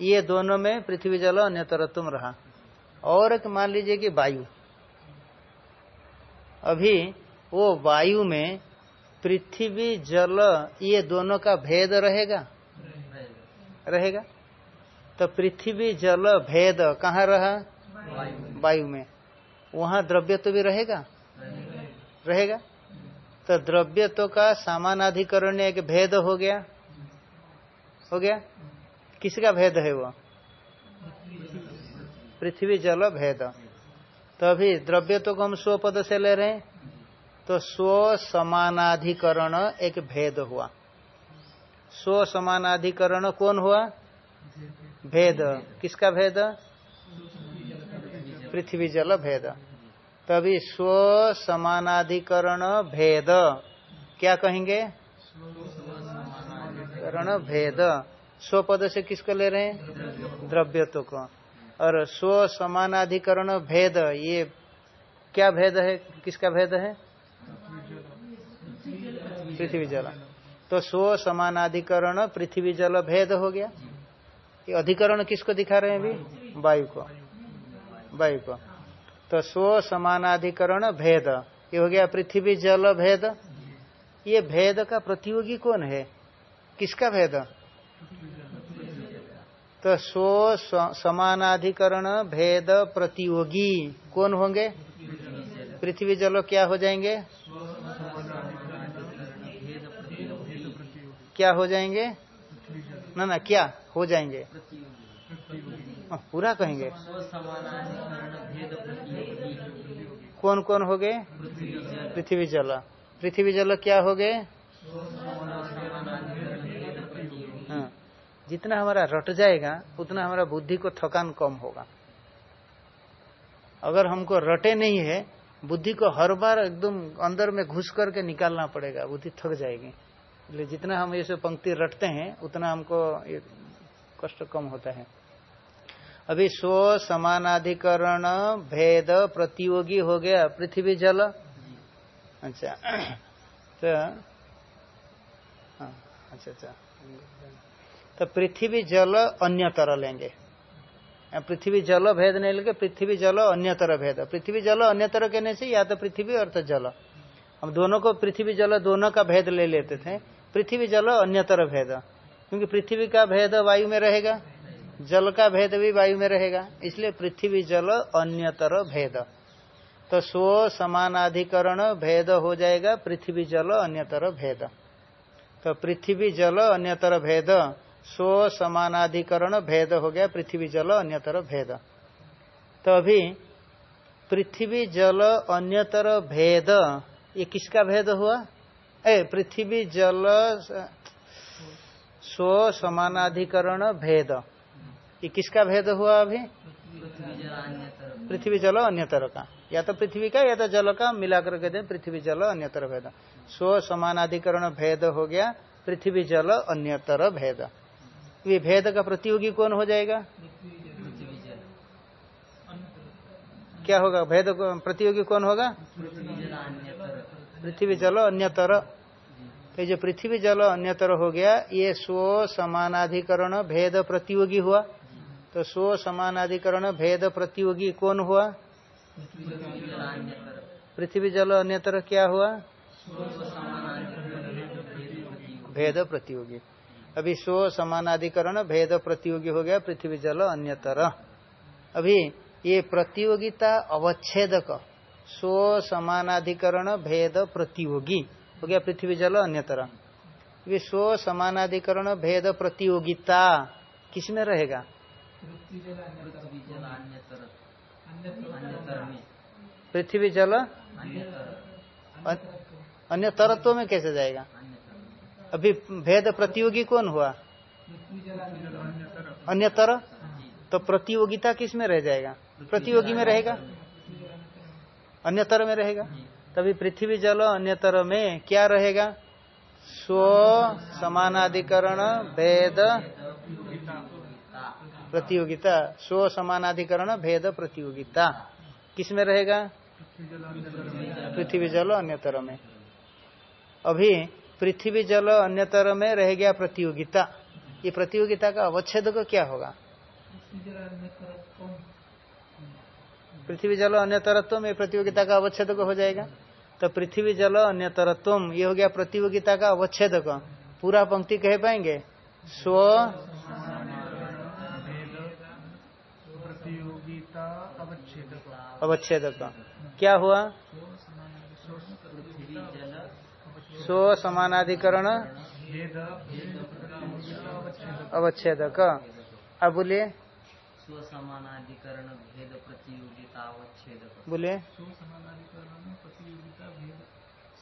ये दोनों में पृथ्वी जल अन्य तरत्व रहा। और एक मान लीजिए कि वायु। अभी वो वायु में पृथ्वी जल, ये दोनों का भेद रहेगा? रहेगा? तो पृथ्वी, जल, भेद कहाँ रहा? वायु में। वहाँ द्रव्य तो भी रहेगा? रहेगा। तो द्रव्य तो का समानाधिकरण एक भेद हो गया। हो गया? किसका भेद है वो? पृथ्वी, जल, भेद। तो अभी द्रव्य तो को हम स्व पद से ले रहे हैं। तो स्व समानाधिकरण एक भेद हुआ। स्व समानाधिकरण कौन हुआ? भेद। किसका भेद? पृथ्वी जल भेद। तभी स्व समानाधिकरण भेद। क्या कहेंगे? करण भेद। स्व पद से किसको ले रहे हैं? द्रव्यत्व को। और स्व समानाधिकरण भेद, ये क्या भेद है? किसका भेद है? पृथ्वी जल। तो स्व समानाधिकरण, पृथ्वी जल भेद हो गया। ये अधिकरण किसको दिखा रहे हैं अभी? वायु को। वायु को। तो स्व समानाधिकरण, भेद। ये हो गया पृथ्वी जल भेद। ये भेद का प्रतियोगी कौन है? किसका भेद? तो स्व समानाधिकरण, भेद प्रतियोगी कौन होंगे? पृथ्वी जल क्या हो जाएँगे? क्या हो जाएँगे? ना ना क्या हो जाएँगे? हाँ, पूरा कहेंगे। कौन कौन हो गए? पृथ्वी जल। पृथ्वी जल क्या हो गए? हाँ, जितना हमारा रट जाएगा उतना हमारा बुद्धि को थकान कम होगा। अगर हमको रटे नहीं है बुद्धि को हर बार एकदम अंदर में घुस करके निकालना पड़ेगा बुद्धि थक जाएगी। इसलिए जितना हम ये पंक्ति रटते हैं उतना हमको ये कष्ट कम होता है। अभी स्व समानाधिकरण भेद प्रतियोगी हो गया पृथ्वी जल। अच्छा तो हाँ, अच्छा अच्छा। तो पृथ्वी जल अन्य तरह लेंगे पृथ्वी जल भेद नहीं लेंगे पृथ्वी जल अन्य तरह भेद। पृथ्वी जल अन्य तरह कहने से या तो पृथ्वी अर्थ जल। हम दोनों को पृथ्वी जल दोनों का भेद ले लेते थे। पृथ्वी जल अन्यतर भेद। क्योंकि पृथ्वी का भेद वायु में रहेगा, जल का भेद भी वायु में रहेगा, इसलिए पृथ्वी जल अन्यतर भेद। तो स्व समानाधिकरण भेद हो जाएगा, पृथ्वी जल अन्यतर भेद। तो पृथ्वी जल अन्यतर भेद, स्व समानाधिकरण भेद हो गया, पृथ्वी जल अन्यतर भेद। तो अभी पृथ्वी जल अन्यतर भेद, ये किसका भेद हुआ? पृथ्वी, जल, स्व, समानाधिकरण, भेद। ये किसका भेद हुआ अभी? पृथ्वी, जल अन्यतर का। या तो पृथ्वी का, या तो जल का मिलाकर के दें, पृथ्वी, जल अन्यतर भेद। स्व, समानाधिकरण, भेद हो गया, पृथ्वी, जल अन्यतर भेद। ये भेद का प्रतियोगी कौन हो जाएगा? क्या होगा? भेद प्रतियोगी कौन होगा? पृथ्वी, जल अन्यतर तो जो पृथ्वी जल अन्यतर हो गया, ये स्व समानाधिकरण भेद प्रतियोगी हुआ। तो स्व समानाधिकरण भेद प्रतियोगी कौन हुआ? पृथ्वी जल अन्यतर क्या हुआ? भेद प्रतियोगी। अभी स्व समानाधिकरण भेद प्रतियोगी हो गया, पृथ्वी जल अन्यतर। अभी ये प्रतियोगिता अवच्छेदक, स्व समानाधिकरण भेद प्रतियोगी। हो गया पृथ्वी जल अन्यतर। ये स्व समानाधिकरण भेद प्रतियोगिता किसमें रहेगा? पृथ्वी जल अन्य तरत्व में कैसे जाएगा? अभी भेद प्रतियोगी कौन हुआ? अन्य अन्यतर? तो प्रतियोगिता किसमें रह जाएगा? प्रतियोगी में रहेगा? अन्य तरह में रहेगा? तभी पृथ्वी जल अन्यतर में क्या रहेगा? स्व समानाधिकरण, भेद, प्रतियोगिता। स्व समानाधिकरण, भेद, प्रतियोगिता। किसमें रहेगा? पृथ्वी जल अन्यतर में। अभी पृथ्वी जल अन्यतर में रह गया प्रतियोगिता। ये प्रतियोगिता का अवच्छेद को क्या होगा? पृथ्वी जल जल अन्यतरत्व में प्रतियोगिता का अवच्छेद हो जाएगा। तो पृथ्वी जल अन्यतरत्व ये हो गया प्रतियोगिता का अवच्छेद पूरा पंक्ति कह पाएँगे? स्व अवच्छेद अवच्छेद क्या हुआ? पृथ्वी जल स्व समानाधिकरण भेद अवच्छेद अब बोलिए। स्वसमानाधिकरण भेद प्रतियोगिता अवच्छेद बोलिए सुसमानाधिकरण प्रतियोगिता भेद सुसमानाधिकरण भेद प्रतियोगिता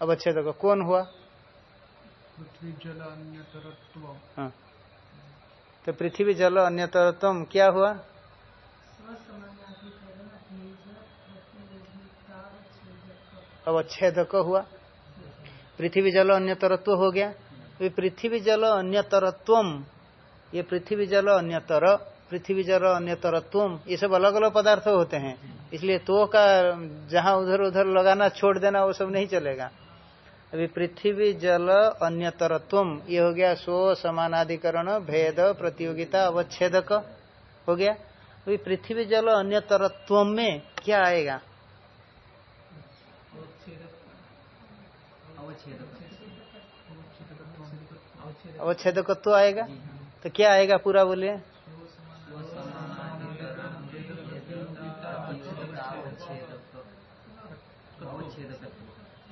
अवच्छेद अवच्छेद कौन हुआ? हाँ। तो पृथ्वी जल अन्यतरत्व क्या हुआ? अवच्छेदक हुआ। पृथ्वी जल अन्यतरत्व हो गया। ये पृथ्वी जल अन्यतरत्व ये पृथ्वी जल अन्यतर, पृथ्वी जल अन्यतरत्व ये सब अलग अलग पदार्थ होते हैं। इसलिए तो का जहाँ उधर उधर लगाना छोड़ देना, वो सब नहीं चलेगा। अभी पृथ्वी, जल अन्यतरत्व ये हो गया स्व समानाधिकरण, भेद, प्रतियोगिता, अवच्छेदक, हो गया। अभी पृथ्वी, जल अन्यतरत्व में क्या आएगा? अवच्छेदकत्व तो आएगा? तो क्या आएगा पूरा बोलिए?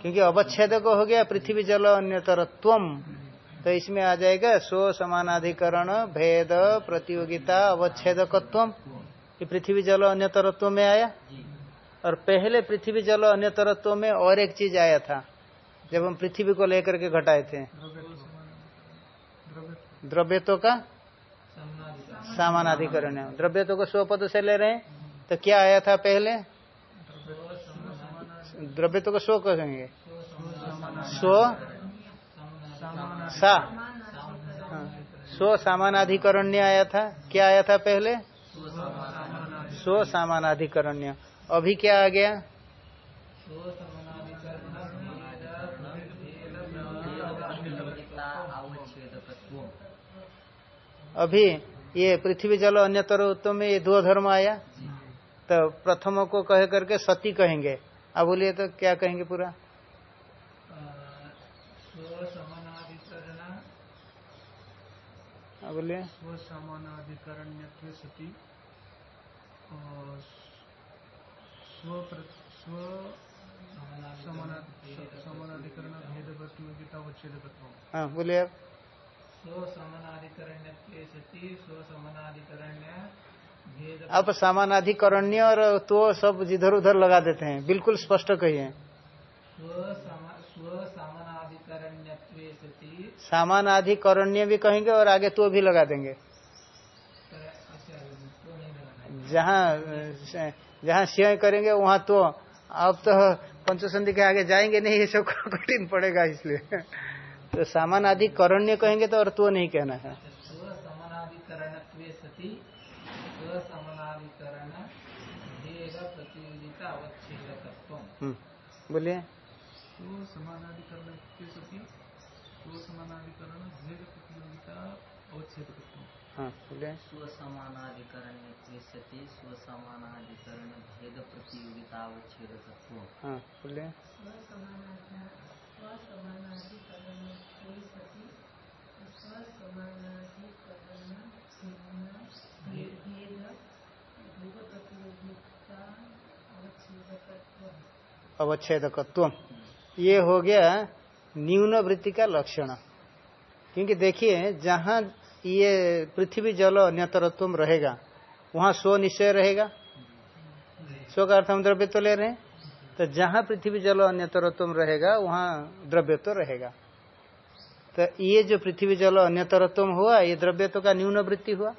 क्योंकि अवच्छेद को हो गया, पृथ्वी जल अन्यतरत्व। तो इसमें आ जाएगा स्व समानाधिकरण, भेद, प्रतियोगिता, अवच्छेदकत्व। ये पृथ्वी जल अन्यतरत्व में आया? और पहले पृथ्वी जल अन्य अन्यतरत्व में और एक चीज़ आया था, जब हम पृथ्वी को लेकर के घटाए थे। द्रव्यत्व का सामानाधिकरण द्रव्यत्व को स्वपद से ले रहे हैं। तो क्या आया था पहले? द्रव्यत्व को स्व कहेंगे स्व सा। हाँ, स्व सामानाधिकरण्य आया था। क्या आया था पहले? स्व सामानाधिकरण्य। अभी क्या आ गया? अभी ये पृथ्वी जल अन्यतर उत्तम में ये दो धर्म आया। तो प्रथम को कह करके सती कहेंगे। अब बोलिए तो क्या कहेंगे पूरा? अब बोलिए। स्वसमानाधिकरण्यत्वे सति और स्व स्व समानाधिकरण भेद प्रतियोगिता अवच्छेदकत्व हाँ बोलिए आप। स्वसमानाधिकरण्य सती स्वसमानाधिकरण्य आप सामान सामानाधिकरण्य और तो सब जिधर उधर लगा देते हैं। बिल्कुल स्पष्ट कहिए। सामानाधिकरण्य भी कहेंगे और आगे तो भी लगा देंगे। जहाँ जहाँ सिंह करेंगे, वहाँ तो। आप तो पंचसंधि के आगे जाएँगे नहीं, ये सब कठिन पड़ेगा इसलिए। तो सामान सामानाधिकरण्य कहेंगे तो और तो नहीं कहना है स्वसमानाधिकरण सती स्वसमानाधिकरण भेद प्रतियोगिता हम्म, बोलिए। स्वसमानाधिकरण सति स्वसमानाधिकरण भेद प्रतियोगिता हाँ बोलिए। स्वसमानाधिकरण सती स्वसमानाधिकरण भेद प्रतियोगिता अवच्छेदकत्व हाँ बोलिए अवच्छेदकत्व ये हो गया न्यून वृत्ति का लक्षण। क्योंकि देखिए, जहाँ ये पृथ्वी जल अन्यतरत्व रहेगा, वहाँ स्व निश्चय रहेगा। स्व का अर्थ हम द्रव्य तो ले रहे हैं। तो जहाँ पृथ्वी जल अन्यतरत्व रहेगा, वहाँ द्रव्य तो रहेगा। तो ये जो पृथ्वी जल अन्यतरत्व हुआ, ये द्रव्यत्व का न्यून वृत्ति हुआ।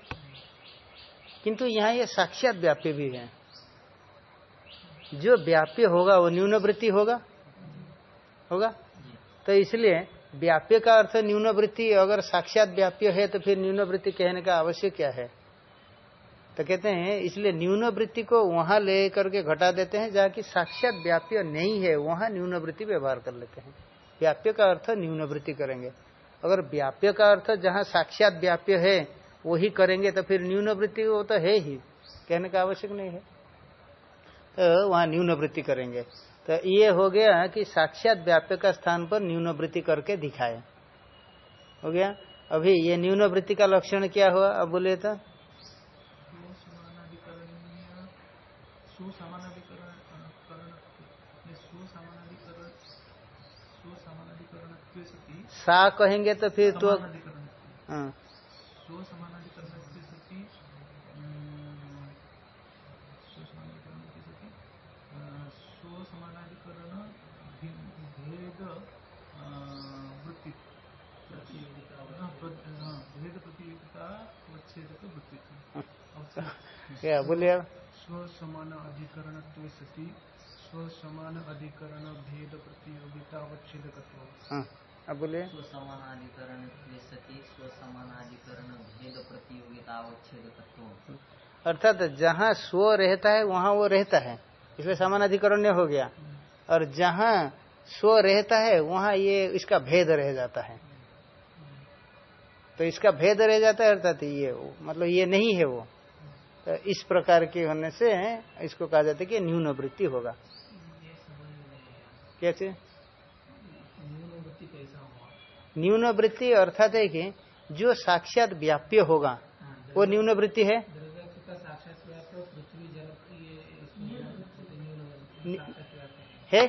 किंतु यहाँ ये साक्षात व्याप्य भी है। जो व्याप्य होगा वो न्यूनवृत्ति होगा। होगा? तो इसलिए व्याप्य का अर्थ न्यूनवृत्ति, अगर साक्षात व्याप्य है तो फिर न्यूनवृत्ति कहने का आवश्यक क्या है? तो कहते हैं, इसलिए न्यून वृत्ति को वहाँ ले करके घटा देते हैं, जहाँ की साक्षात व्याप्य नहीं है, वहाँ न्यूनवृत्ति व्यवहार कर लेते हैं। व्याप्य का अर्थ न्यून वृत्ति करेंगे। अगर व्याप्य का अर्थ जहाँ साक्षात व्याप्य है, वही करेंगे तो फिर न्यून वृत्ति वो तो है ही, कहने का आवश्यक नहीं है। तो वहाँ न्यून वृत्ति करेंगे। तो ये हो गया कि साक्षात व्याप्य का स्थान पर न्यून वृत्ति करके दिखाए। हो गया? अभी ये न्यून वृत्ति का लक्षण क्या हुआ? अब बोले तो। सा कहेंगे तो फिर तो हाँ। क्या बोलिए स्व समान अधिकरण सती स्व समान अधिकरण भेद प्रतियोगिता हाँ अब बोलिए। स्वसमानाधिकरण सती स्वसमानाधिकरण भेद प्रतियोगिता अवच्छेदकत्व अर्थात जहाँ स्व रहता है वहाँ वो रहता है। इसलिए समानाधिकरण्य हो गया। और जहाँ स्व रहता है वहाँ ये इसका भेद रह जाता है। तो इसका भेद रह जाता है अर्थात ये मतलब ये नहीं है वो। तो इस प्रकार के होने से इसको कहा जाता है कि न्यून वृत्ति होगा। कैसे? न्यून वृत्ति अर्थात है कि जो साक्षात व्याप्य होगा, वो न्यून वृत्ति है? है?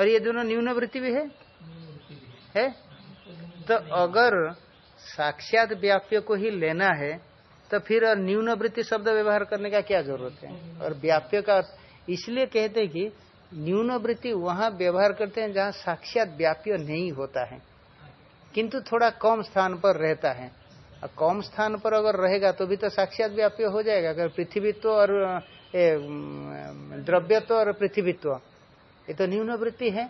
और ये दोनों न्यून वृत्ति भी है? है? तो अगर साक्षात व्याप्य को ही लेना है तो फिर न्यून वृत्ति शब्द व्यवहार करने का क्या ज़रूरत है? और व्याप्य का इसलिए कहते हैं कि न्यूनवृत्ति वहाँ व्यवहार करते हैं जहाँ साक्षात व्याप्य नहीं होता है। किंतु थोड़ा कम स्थान पर रहता है। और कम स्थान पर अगर रहेगा तो भी तो साक्षात व्याप्य हो जाएगा। अगर पृथ्वीत्व और द्रव्यत्व और पृथ्वीत्व, ये तो न्यून वृत्ति है।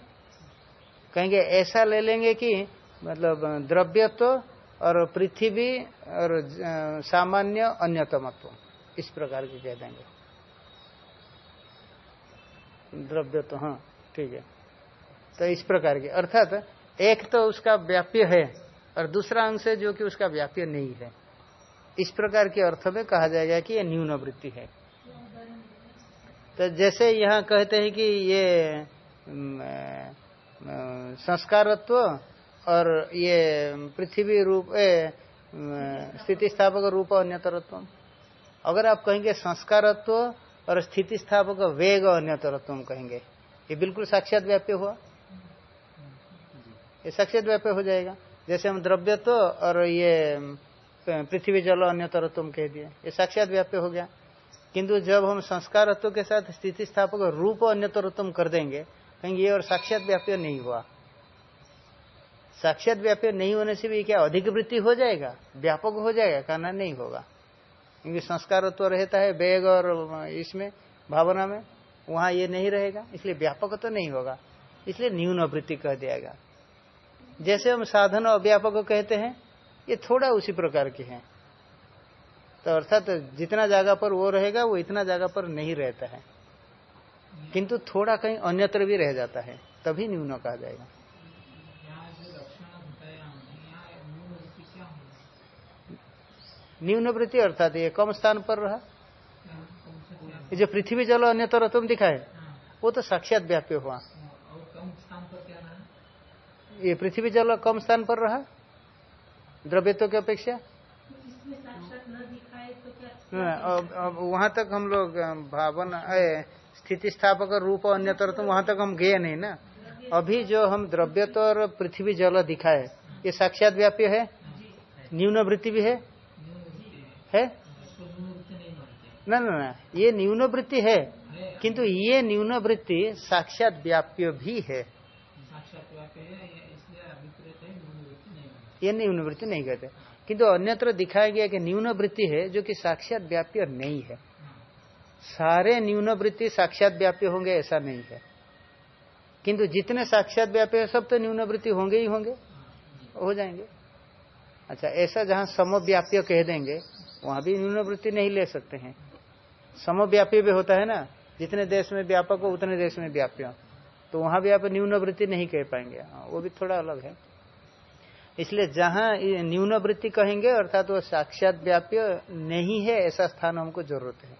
कहेंगे, ऐसा ले लेंगे कि मतलब द्रव्यत्व और पृथ्वी और सामान्य अन्यतमत्व। इस प्रकार के कह देंगे। द्रव्य तो हाँ ठीक है। तो इस प्रकार के, अर्थात एक तो उसका व्याप्य है और दूसरा अंश है जो कि उसका व्याप्य नहीं है। इस प्रकार के अर्थ में कहा जाएगा कि यह न्यून वृत्ति है। तो जैसे यहाँ कहते हैं कि ये संस्कारत्व और ये पृथ्वी रूप स्थिति स्थापक रूप अन्यतरत्व अगर आप कहेंगे संस्कारत्व और स्थिति स्थापक वेग अन्यतरत्व कहेंगे, ये बिल्कुल साक्षात व्याप्य हुआ? ये साक्षात व्याप्य हो जाएगा। जैसे हम द्रव्यत्व और ये पृथ्वी जल अन्यतरत्व कह दिए, ये साक्षात व्याप्य हो गया। किंतु जब हम संस्कारत्व के साथ स्थिति स्थापक रूप अन्यतरत्व कर देंगे, कहेंगे ये और साक्षात व्याप्य नहीं हुआ। साक्षात व्याप्य नहीं होने से भी क्या अधिक वृत्ति हो जाएगा? व्यापक हो जाएगा, कहना नहीं होगा। क्योंकि संस्कार तो रहता है वेग और इसमें, भावना में, वहाँ ये नहीं रहेगा, इसलिए व्यापक तो नहीं होगा। इसलिए न्यून वृत्ति कह दियागा जैसे हम साधन अव्यापक कहते हैं, ये थोड़ा उसी प्रकार के हैं। तो अर्थात तो जितना जगह पर वो रहेगा, वो इतना जगह पर नहीं रहता है। किंतु थोड़ा कहीं अन्यत्र भी रह जाता है, तभी न्यून कहा जाएगा। न्यून वृत्ति अर्थात ये कम स्थान पर रहा। ये जो पृथ्वी जल अन्यतर तुम दिखाए, वो तो साक्षात व्याप्य हुआ। ये पृथ्वी जल कम स्थान पर रहा, द्रव्यत्व की अपेक्षा? अब वहाँ तक हम लोग भावना स्थिति स्थापक रूप अन्य तरह तो वहाँ तक हम गए नहीं ना। अभी जो हम द्रव्य तो और पृथ्वी जल दिखाए, ये साक्षात व्याप्य है? न्यून वृत्ति भी है? है? ना ना ना ये न्यून वृत्ति है। किंतु ये न्यून वृत्ति साक्षात व्याप्य भी है। ये न्यून वृत्ति नहीं कहते। किंतु अन्यत्र दिखाया गया कि न्यून वृत्ति है जो कि साक्षात व्याप्य नहीं है। सारे न्यून वृत्ति साक्षात व्याप्य होंगे ऐसा नहीं है। किंतु जितने साक्षात व्याप्य है सब तो न्यून वृत्ति होंगे। ही होंगे हो जाएँगे। अच्छा ऐसा जहाँ समव्याप्य कह देंगे वहाँ भी न्यून वृत्ति नहीं ले सकते हैं। समव्याप्य भी होता है ना? जितने देश में व्यापक हो उतने देश में व्याप्य। तो वहाँ भी आप न्यून वृत्ति नहीं कह पाएँगे। हाँ, वो भी थोड़ा अलग है। इसलिए जहाँ न्यून वृत्ति कहेंगे अर्थात वो साक्षात व्याप्य नहीं है ऐसा स्थान हमको ज़रूरत है।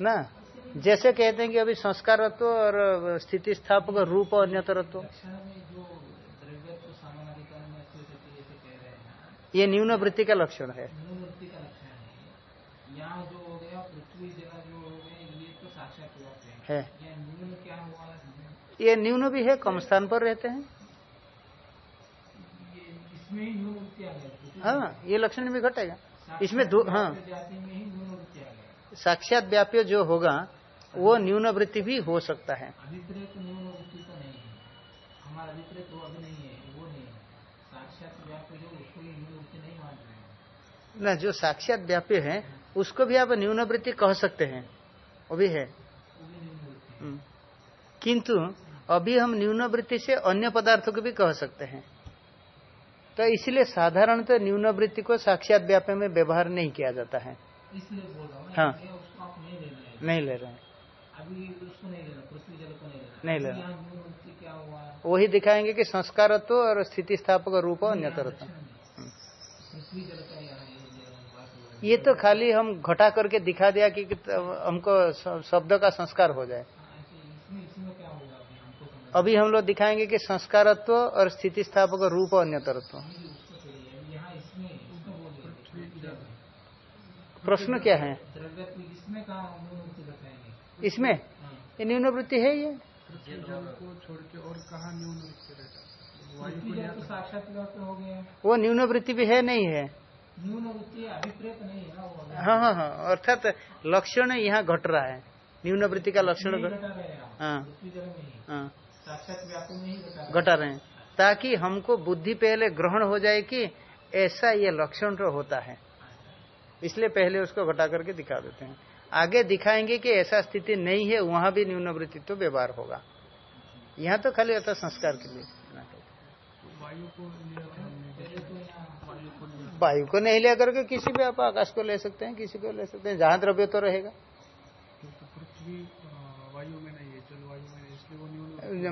ना? जैसे कहते हैं कि अभी संस्कारत्व और स्थिति स्थापक रूप अन्य ये न्यून वृत्ति का लक्षण है। है ये न्यून भी है कम स्थान पर रहते हैं। हाँ ये लक्षण भी घटेगा इसमें दो हाँ। साक्षात व्याप्य जो होगा वो न्यून वृत्ति भी हो सकता है। न जो साक्षात व्यापी है उसको भी आप न्यूनवृत्ति कह सकते हैं। वो भी है। हम्म। किंतु अभी हम न्यूनवृत्ति से अन्य पदार्थों को भी कह सकते हैं। तो इसलिए साधारणतः तो न्यून वृत्ति को साक्षात व्याप्य में व्यवहार नहीं किया जाता है। इसलिए बोल रहा हूँ हाँ। नहीं ले रहे हैं। नहीं ले रहे वही दिखाएँगे कि संस्कारत्व और स्थिति स्थापक रूप अन्यतरत्व। का ये तो खाली हम घटा करके दिखा दिया कि हमको शब्द का संस्कार हो जाए। अभी हम लोग दिखाएँगे कि संस्कारत्व और स्थिति स्थापक रूप अन्यतरत्व। प्रश्न क्या है? इसमें? ये है ये। वो न्यून वृत्ति भी है, नहीं है। हाँ हाँ हाँ अर्थात लक्षण यहाँ घट रहा है। न्यून वृत्ति का लक्षण हाँ हाँ। घटा रहे हैं। ताकि हमको बुद्धि पहले ग्रहण हो जाए कि ऐसा ये लक्षण तो होता है। इसलिए पहले उसको घटा करके दिखा देते हैं। आगे दिखाएँगे कि ऐसा स्थिति नहीं है वहाँ भी न्यून वृत्ति तो व्यवहार होगा। यहाँ तो खाली होता संस्कार के लिए। वायु को नहीं ले करके किसी भी आप आकाश को ले सकते हैं किसी को ले सकते हैं जहाँ द्रव्य तो रहेगा। वायु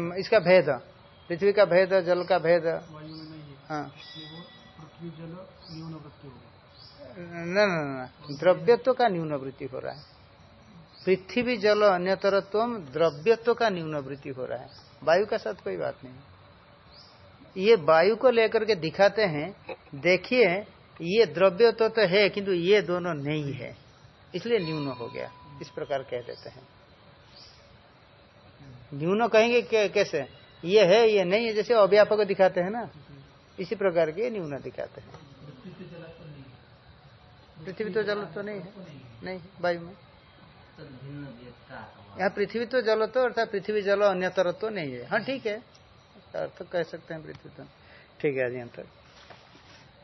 है इसका भेद पृथ्वी का भेद जल का भेद वायु हाँ। होगा न न द्रव्यत्व का न्यून वृत्ति हो रहा है। पृथ्वी जल अन्यतरत्व द्रव्यत्व का न्यून वृत्ति हो रहा है। वायु का साथ कोई बात नहीं। ये वायु को लेकर के दिखाते हैं देखिए ये द्रव्य तो, तो है किंतु ये दोनों नहीं है। इसलिए न्यून हो गया। इस प्रकार कह देते हैं। न्यून कहेंगे कैसे? ये है ये नहीं है जैसे अव्यापक दिखाते हैं ना। इसी प्रकार के न्यून दिखाते हैं। पृथ्वी तो जल तो नहीं है। नहीं वायु में। यहाँ पृथ्वी तो जल तो अर्थात पृथ्वी जल अन्य तरह तो नहीं है। हाँ ठीक है। अर्थ कह सकते हैं पृथ्वी तो। ठीक है ओम